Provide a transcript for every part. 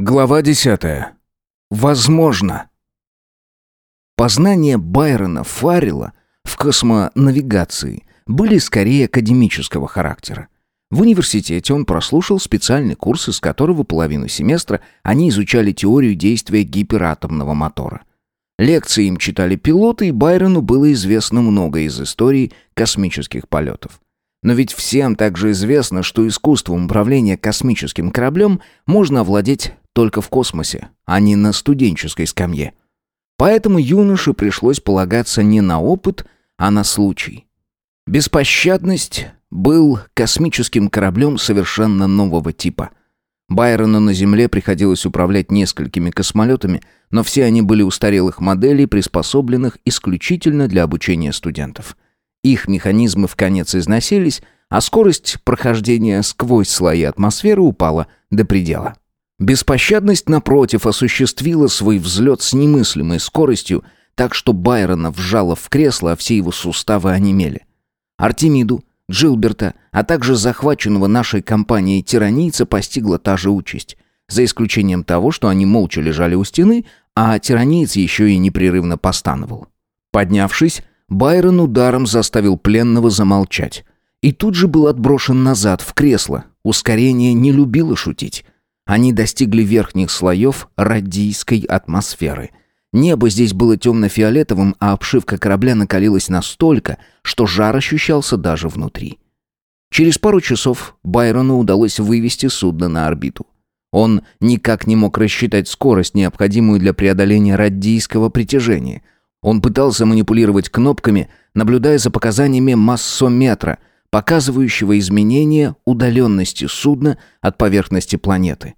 Глава 10. Возможно. Познания Байрона Фаррелла в космонавигации были скорее академического характера. В университете он прослушал специальный курс, из которого половину семестра они изучали теорию действия гиператомного мотора. Лекции им читали пилоты, и Байрону было известно много из истории космических полетов. Но ведь всем также известно, что искусством управления космическим кораблем можно овладеть только в космосе, а не на студенческой скамье. Поэтому юноше пришлось полагаться не на опыт, а на случай. Беспощадность был космическим кораблем совершенно нового типа. Байрону на Земле приходилось управлять несколькими космолетами, но все они были устарелых моделей, приспособленных исключительно для обучения студентов. Их механизмы в конец износились, а скорость прохождения сквозь слои атмосферы упала до предела. Беспощадность, напротив, осуществила свой взлет с немыслимой скоростью, так что Байрона вжало в кресло, а все его суставы онемели. Артемиду, Джилберта, а также захваченного нашей компанией тиранийца постигла та же участь. За исключением того, что они молча лежали у стены, а тираниец еще и непрерывно постановал. Поднявшись, Байрон ударом заставил пленного замолчать. И тут же был отброшен назад, в кресло. Ускорение не любило шутить. Они достигли верхних слоев радийской атмосферы. Небо здесь было темно-фиолетовым, а обшивка корабля накалилась настолько, что жар ощущался даже внутри. Через пару часов Байрону удалось вывести судно на орбиту. Он никак не мог рассчитать скорость, необходимую для преодоления радийского притяжения. Он пытался манипулировать кнопками, наблюдая за показаниями массометра, показывающего изменение удаленности судна от поверхности планеты.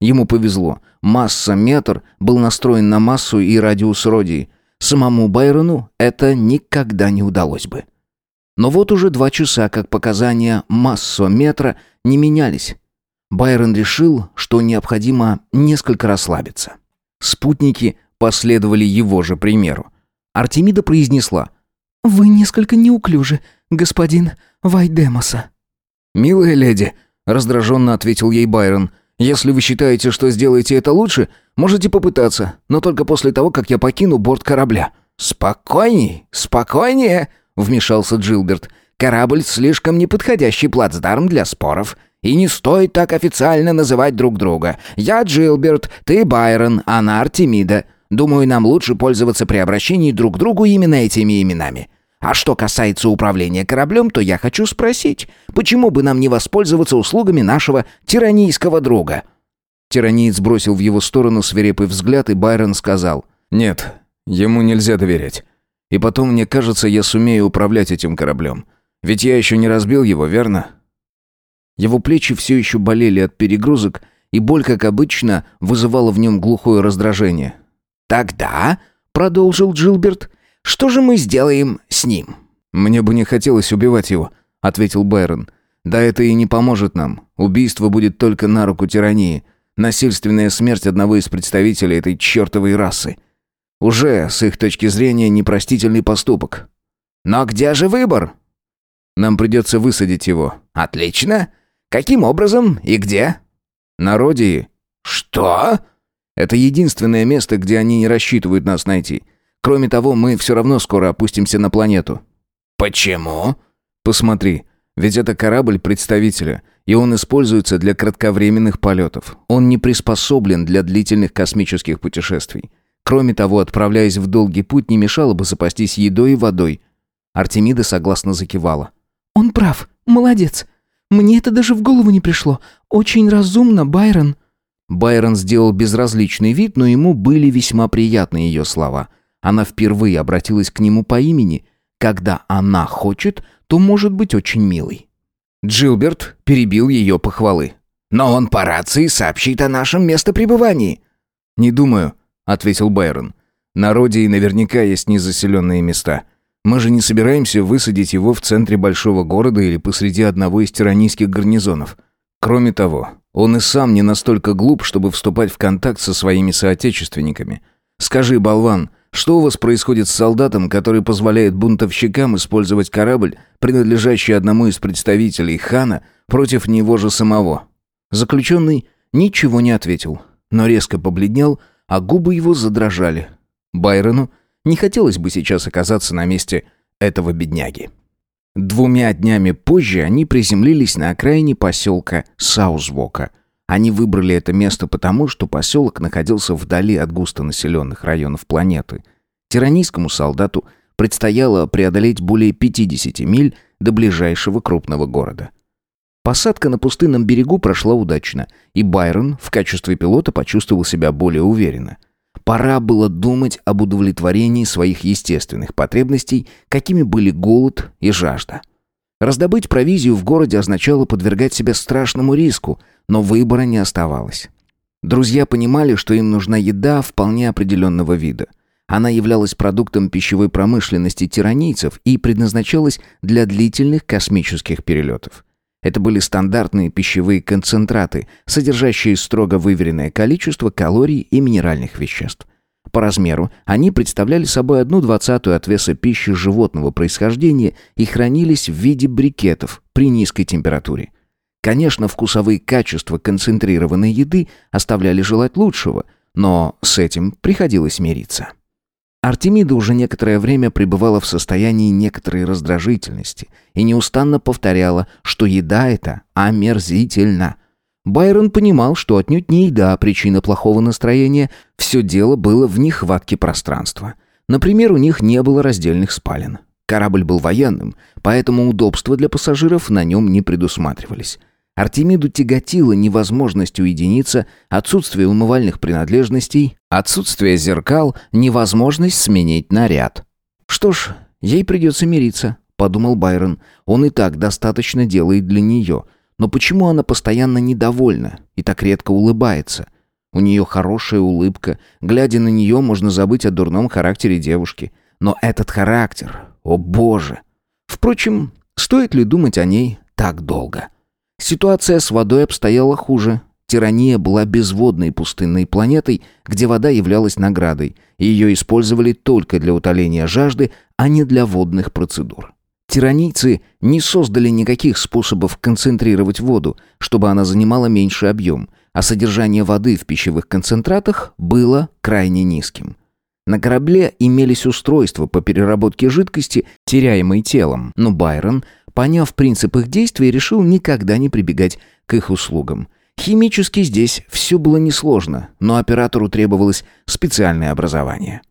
Ему повезло. Масса-метр был настроен на массу и радиус Родии. Самому Байрону это никогда не удалось бы. Но вот уже два часа, как показания массометра не менялись. Байрон решил, что необходимо несколько расслабиться. Спутники последовали его же примеру. Артемида произнесла «Вы несколько неуклюжи, господин Вайдемоса». «Милая леди», — раздраженно ответил ей Байрон, — если вы считаете, что сделаете это лучше, можете попытаться, но только после того, как я покину борт корабля». «Спокойней, спокойнее», — вмешался Джилберт. «Корабль слишком неподходящий плацдарм для споров. И не стоит так официально называть друг друга. Я Джилберт, ты Байрон, она Артемида. Думаю, нам лучше пользоваться при обращении друг к другу именно этими именами. А что касается управления кораблем, то я хочу спросить, почему бы нам не воспользоваться услугами нашего тиранийского друга?» Тираниец бросил в его сторону свирепый взгляд, и Байрон сказал, «Нет, ему нельзя доверять. И потом, мне кажется, я сумею управлять этим кораблем. Ведь я еще не разбил его, верно?» Его плечи все еще болели от перегрузок, и боль, как обычно, вызывала в нем глухое раздражение. «Тогда», — продолжил Джилберт, что же мы сделаем с ним?» «Мне бы не хотелось убивать его», — ответил Байрон. «Да это и не поможет нам. Убийство будет только на руку тирании. Насильственная смерть одного из представителей этой чертовой расы. Уже, с их точки зрения, непростительный поступок». «Но где же выбор?» «Нам придется высадить его». «Отлично. Каким образом и где?» «На Родии». «Что?» «Это единственное место, где они не рассчитывают нас найти. Кроме того, мы все равно скоро опустимся на планету». «Почему?» «Посмотри, ведь это корабль представителя, и он используется для кратковременных полетов. Он не приспособлен для длительных космических путешествий. Кроме того, отправляясь в долгий путь, не мешало бы запастись едой и водой». Артемида согласно закивала. «Он прав. Молодец. Мне это даже в голову не пришло. Очень разумно, Байрон». Байрон сделал безразличный вид, но ему были весьма приятны ее слова – она впервые обратилась к нему по имени. Когда она хочет, то может быть очень милой. Джилберт перебил ее похвалы. «Но он по рации сообщит о нашем местопребывании». «Не думаю», — ответил Байрон. «На Родии наверняка есть незаселенные места. Мы же не собираемся высадить его в центре большого города или посреди одного из тиранийских гарнизонов. Кроме того, он и сам не настолько глуп, чтобы вступать в контакт со своими соотечественниками. Скажи, болван, что у вас происходит с солдатом, который позволяет бунтовщикам использовать корабль, принадлежащий одному из представителей хана, против него же самого?» Заключенный ничего не ответил. но резко побледнел, а губы его задрожали. Байрону не хотелось бы сейчас оказаться на месте этого бедняги. Двумя днями позже они приземлились на окраине поселка Саусвока. Они выбрали это место потому, что поселок находился вдали от густонаселенных районов планеты. Тиранийскому солдату предстояло преодолеть более 50 миль до ближайшего крупного города. Посадка на пустынном берегу прошла удачно, и Байрон в качестве пилота почувствовал себя более уверенно – Пора было думать об удовлетворении своих естественных потребностей, какими были голод и жажда. Раздобыть провизию в городе означало подвергать себя страшному риску, но выбора не оставалось. Друзья понимали, что им нужна еда вполне определенного вида. Она являлась продуктом пищевой промышленности тиранийцев и предназначалась для длительных космических перелетов. Это были стандартные пищевые концентраты, содержащие строго выверенное количество калорий и минеральных веществ. По размеру они представляли собой одну двадцатую от веса пищи животного происхождения и хранились в виде брикетов при низкой температуре. Конечно, вкусовые качества концентрированной еды оставляли желать лучшего, но с этим приходилось мириться. Артемида уже некоторое время пребывала в состоянии некоторой раздражительности и неустанно повторяла, что еда эта омерзительна. Байрон понимал, что отнюдь не еда причина плохого настроения, все дело было в нехватке пространства. Например, у них не было раздельных спален. Корабль был военным, поэтому удобства для пассажиров на нем не предусматривались. Артемиду тяготила невозможность уединиться, отсутствие умывальных принадлежностей, отсутствие зеркал, невозможность сменить наряд. «Что ж, ей придется мириться», — подумал Байрон. «Он и так достаточно делает для нее. Но почему она постоянно недовольна и так редко улыбается? У нее хорошая улыбка. Глядя на нее, можно забыть о дурном характере девушки. Но этот характер... О боже! Впрочем, стоит ли думать о ней так долго?» Ситуация с водой обстояла хуже. Тирания была безводной пустынной планетой, где вода являлась наградой, и ее использовали только для утоления жажды, а не для водных процедур. Тиранийцы не создали никаких способов концентрировать воду, чтобы она занимала меньший объем, а содержание воды в пищевых концентратах было крайне низким. На корабле имелись устройства по переработке жидкости, теряемой телом, но Байрон Поняв принцип их действий, решил никогда не прибегать к их услугам. Химически здесь все было несложно, но оператору требовалось специальное образование.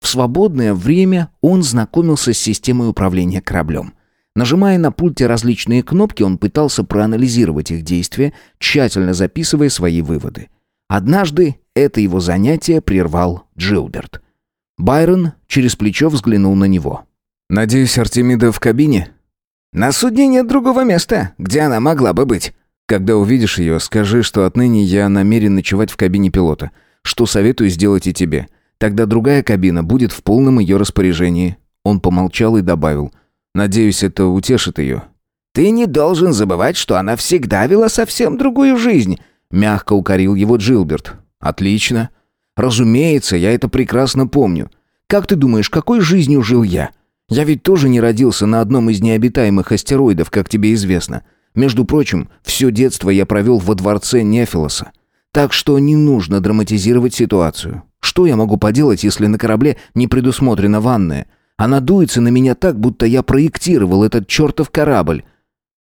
В свободное время он знакомился с системой управления кораблем. Нажимая на пульте различные кнопки, он пытался проанализировать их действия, тщательно записывая свои выводы. Однажды это его занятие прервал Джилберт. Байрон через плечо взглянул на него. «Надеюсь, Артемида в кабине?» На судне нет другого места, где она могла бы быть. Когда увидишь ее, скажи, что отныне я намерен ночевать в кабине пилота. Что советую сделать и тебе. Тогда другая кабина будет в полном ее распоряжении». Он помолчал и добавил. «Надеюсь, это утешит ее». «Ты не должен забывать, что она всегда вела совсем другую жизнь», мягко укорил его Джилберт. «Отлично. Разумеется, я это прекрасно помню. Как ты думаешь, какой жизнью жил я?» Я ведь тоже не родился на одном из необитаемых астероидов, как тебе известно. Между прочим, все детство я провел во дворце Нефилоса. Так что не нужно драматизировать ситуацию. Что я могу поделать, если на корабле не предусмотрена ванная? Она дуется на меня так, будто я проектировал этот чертов корабль.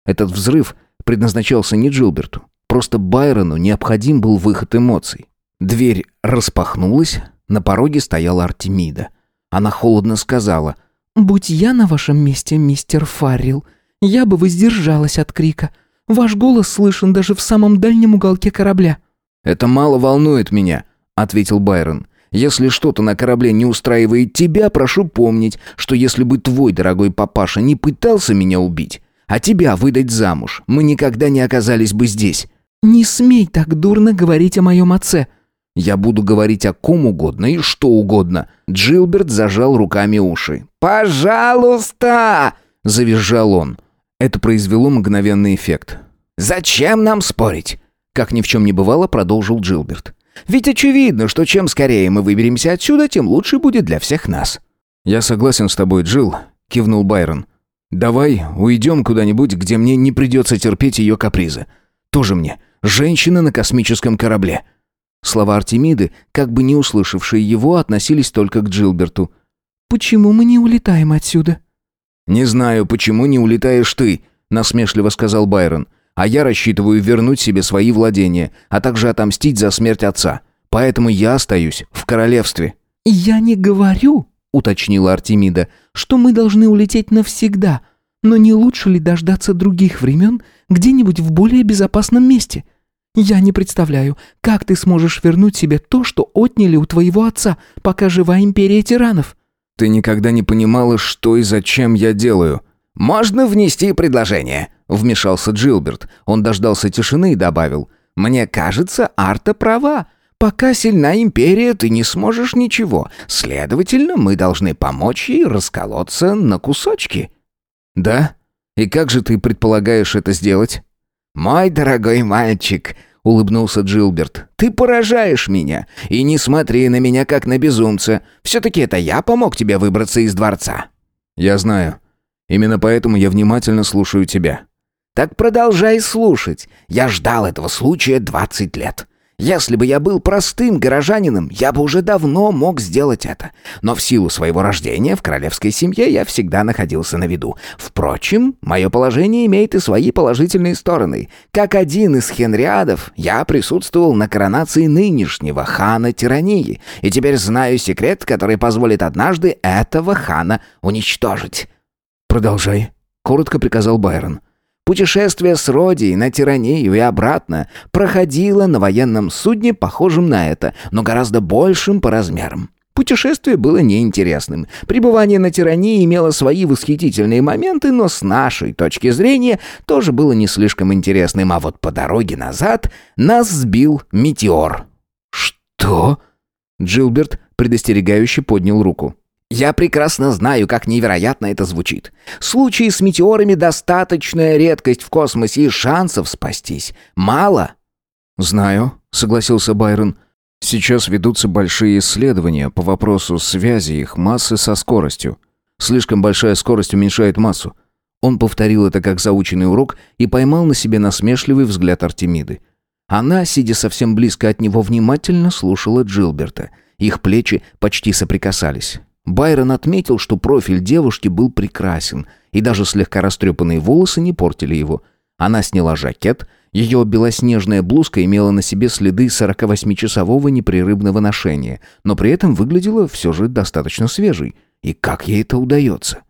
Этот взрыв предназначался не Джилберту. Просто Байрону необходим был выход эмоций. Дверь распахнулась, на пороге стояла Артемида. Она холодно сказала — «Будь я на вашем месте, мистер Фаррил, я бы воздержалась от крика. Ваш голос слышен даже в самом дальнем уголке корабля». «Это мало волнует меня», — ответил Байрон. «Если что-то на корабле не устраивает тебя, прошу помнить, что если бы твой дорогой папаша не пытался меня убить, а тебя выдать замуж, мы никогда не оказались бы здесь». «Не смей так дурно говорить о моем отце», я буду говорить о ком угодно и что угодно. Джилберт зажал руками уши. «Пожалуйста!» – завизжал он. Это произвело мгновенный эффект. «Зачем нам спорить?» Как ни в чем не бывало, продолжил Джилберт. «Ведь очевидно, что чем скорее мы выберемся отсюда, тем лучше будет для всех нас». «Я согласен с тобой, Джилл», – кивнул Байрон. «Давай уйдем куда-нибудь, где мне не придется терпеть ее капризы. Тоже мне. Женщина на космическом корабле». Слова Артемиды, как бы не услышавшие его, относились только к Джилберту. «Почему мы не улетаем отсюда?» «Не знаю, почему не улетаешь ты», — насмешливо сказал Байрон. «А я рассчитываю вернуть себе свои владения, а также отомстить за смерть отца. Поэтому я остаюсь в королевстве». «Я не говорю», — уточнила Артемида, «что мы должны улететь навсегда. Но не лучше ли дождаться других времен где-нибудь в более безопасном месте? Я не представляю, как ты сможешь вернуть себе то, что отняли у твоего отца, пока жива империя тиранов». «Ты никогда не понимала, что и зачем я делаю». «Можно внести предложение», — вмешался Джилберт. Он дождался тишины и добавил. «Мне кажется, Арта права. Пока сильна империя, ты не сможешь ничего. Следовательно, мы должны помочь ей расколоться на кусочки». «Да? И как же ты предполагаешь это сделать?» «Мой дорогой мальчик», — улыбнулся Джилберт, — «ты поражаешь меня. И не смотри на меня как на безумца. Все-таки это я помог тебе выбраться из дворца». «Я знаю. Именно поэтому я внимательно слушаю тебя». «Так продолжай слушать. Я ждал этого случая двадцать лет. Если бы я был простым горожанином, я бы уже давно мог сделать это. Но в силу своего рождения в королевской семье я всегда находился на виду. Впрочем, мое положение имеет и свои положительные стороны. Как один из хенриадов, я присутствовал на коронации нынешнего хана тирании, и теперь знаю секрет, который позволит однажды этого хана уничтожить. «Продолжай», — коротко приказал Байрон. Путешествие с Родией на тиранию и обратно проходило на военном судне, похожем на это, но гораздо большим по размерам. Путешествие было неинтересным. Пребывание на тирании имело свои восхитительные моменты, но с нашей точки зрения тоже было не слишком интересным, а вот по дороге назад нас сбил метеор. «Что?» Джилберт предостерегающе поднял руку. Я прекрасно знаю, как невероятно это звучит. Случаи с метеорами достаточная редкость в космосе и шансов спастись мало. Знаю, согласился Байрон. Сейчас ведутся большие исследования по вопросу связи их массы со скоростью. Слишком большая скорость уменьшает массу. Он повторил это как заученный урок и поймал на себе насмешливый взгляд Артемиды. Она, сидя совсем близко от него, внимательно слушала Джилберта. Их плечи почти соприкасались. Байрон отметил, что профиль девушки был прекрасен, и даже слегка растрепанные волосы не портили его. Она сняла жакет, ее белоснежная блузка имела на себе следы 48-часового непрерывного ношения, но при этом выглядела все же достаточно свежей. И как ей это удается?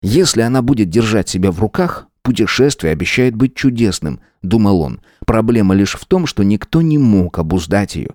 Если она будет держать себя в руках, путешествие обещает быть чудесным, думал он. Проблема лишь в том, что никто не мог обуздать ее.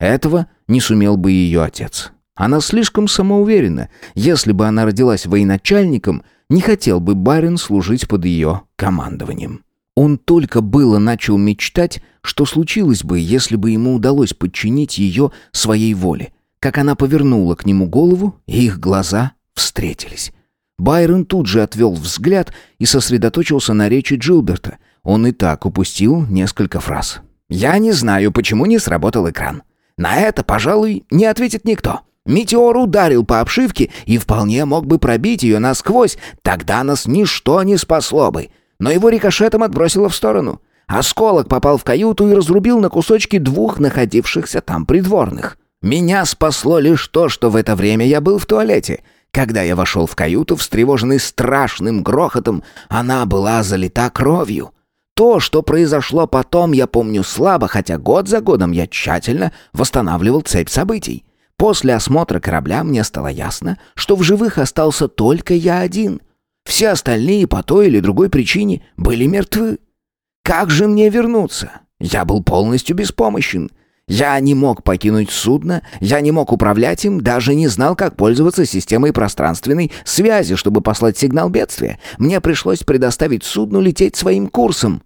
Этого не сумел бы ее отец. Она слишком самоуверена. Если бы она родилась военачальником, не хотел бы барин служить под ее командованием. Он только было начал мечтать, что случилось бы, если бы ему удалось подчинить ее своей воле. Как она повернула к нему голову, и их глаза встретились. Байрон тут же отвел взгляд и сосредоточился на речи Джилберта. Он и так упустил несколько фраз. «Я не знаю, почему не сработал экран. На это, пожалуй, не ответит никто. Метеор ударил по обшивке и вполне мог бы пробить ее насквозь, тогда нас ничто не спасло бы. Но его рикошетом отбросило в сторону. Осколок попал в каюту и разрубил на кусочки двух находившихся там придворных. Меня спасло лишь то, что в это время я был в туалете. Когда я вошел в каюту, встревоженный страшным грохотом, она была залита кровью. То, что произошло потом, я помню слабо, хотя год за годом я тщательно восстанавливал цепь событий. После осмотра корабля мне стало ясно, что в живых остался только я один. Все остальные по той или другой причине были мертвы. Как же мне вернуться? Я был полностью беспомощен. Я не мог покинуть судно, я не мог управлять им, даже не знал, как пользоваться системой пространственной связи, чтобы послать сигнал бедствия. Мне пришлось предоставить судну лететь своим курсом.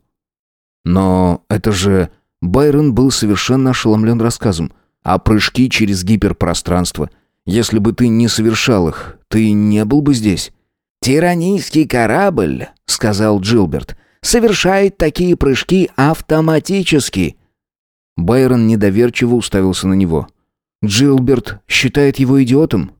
Но это же... Байрон был совершенно ошеломлен рассказом. А прыжки через гиперпространство? Если бы ты не совершал их, ты не был бы здесь. «Тиранийский корабль», — сказал Джилберт, — «совершает такие прыжки автоматически». Байрон недоверчиво уставился на него. «Джилберт считает его идиотом?»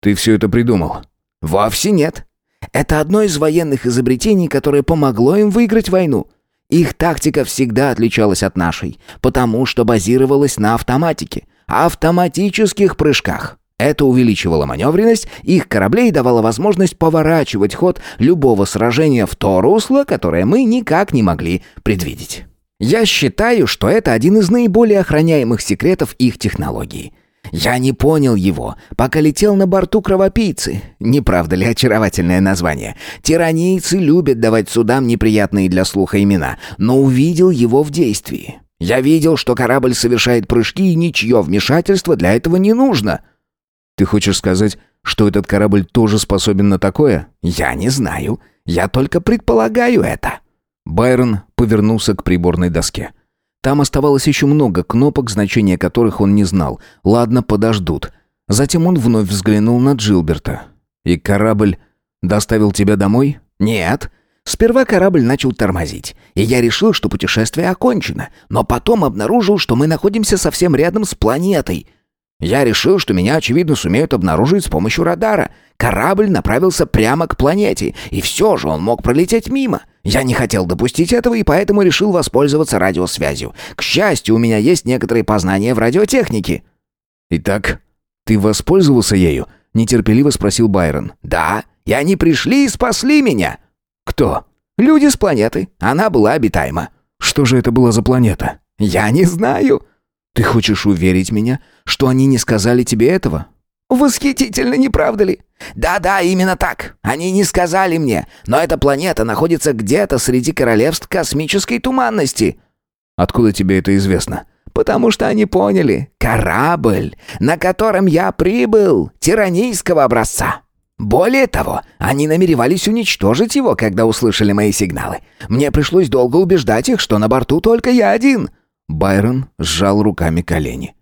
«Ты все это придумал?» «Вовсе нет. Это одно из военных изобретений, которое помогло им выиграть войну. Их тактика всегда отличалась от нашей, потому что базировалась на автоматике, автоматических прыжках. Это увеличивало маневренность их кораблей и давало возможность поворачивать ход любого сражения в то русло, которое мы никак не могли предвидеть. Я считаю, что это один из наиболее охраняемых секретов их технологии. Я не понял его, пока летел на борту кровопийцы. Не правда ли очаровательное название? Тиранийцы любят давать судам неприятные для слуха имена, но увидел его в действии. Я видел, что корабль совершает прыжки, и ничье вмешательство для этого не нужно. Ты хочешь сказать, что этот корабль тоже способен на такое? Я не знаю. Я только предполагаю это. Байрон повернулся к приборной доске. Там оставалось еще много кнопок, значения которых он не знал. Ладно, подождут. Затем он вновь взглянул на Джилберта. «И корабль доставил тебя домой?» «Нет. Сперва корабль начал тормозить, и я решил, что путешествие окончено, но потом обнаружил, что мы находимся совсем рядом с планетой. Я решил, что меня, очевидно, сумеют обнаружить с помощью радара. Корабль направился прямо к планете, и все же он мог пролететь мимо. Я не хотел допустить этого и поэтому решил воспользоваться радиосвязью. К счастью, у меня есть некоторые познания в радиотехнике». «Итак, ты воспользовался ею?» — нетерпеливо спросил Байрон. «Да, и они пришли и спасли меня». «Кто?» «Люди с планеты. Она была обитаема». «Что же это была за планета?» «Я не знаю». «Ты хочешь уверить меня, что они не сказали тебе этого?» «Восхитительно, не правда ли? Да-да, именно так. Они не сказали мне, но эта планета находится где-то среди королевств космической туманности». «Откуда тебе это известно?» «Потому что они поняли. Корабль, на котором я прибыл, тиранийского образца». Более того, они намеревались уничтожить его, когда услышали мои сигналы. Мне пришлось долго убеждать их, что на борту только я один. Байрон сжал руками колени.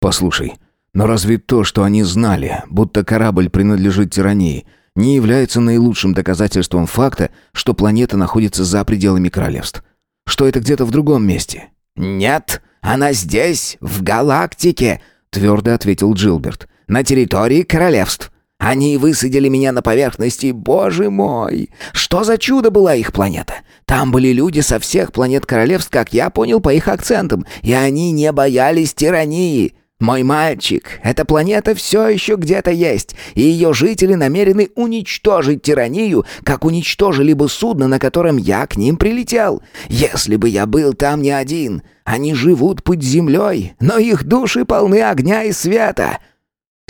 «Послушай, но разве то, что они знали, будто корабль принадлежит тирании, не является наилучшим доказательством факта, что планета находится за пределами королевств? Что это где-то в другом месте?» «Нет, она здесь, в галактике», — твердо ответил Джилберт. «На территории королевств. Они высадили меня на поверхности, боже мой! Что за чудо была их планета? Там были люди со всех планет королевств, как я понял по их акцентам, и они не боялись тирании. Мой мальчик, эта планета все еще где-то есть, и ее жители намерены уничтожить тиранию, как уничтожили бы судно, на котором я к ним прилетел. Если бы я был там не один, они живут под землей, но их души полны огня и света».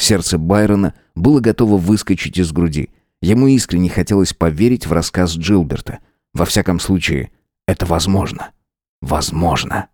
Сердце Байрона было готово выскочить из груди. Ему искренне хотелось поверить в рассказ Джилберта. Во всяком случае, это возможно. Возможно.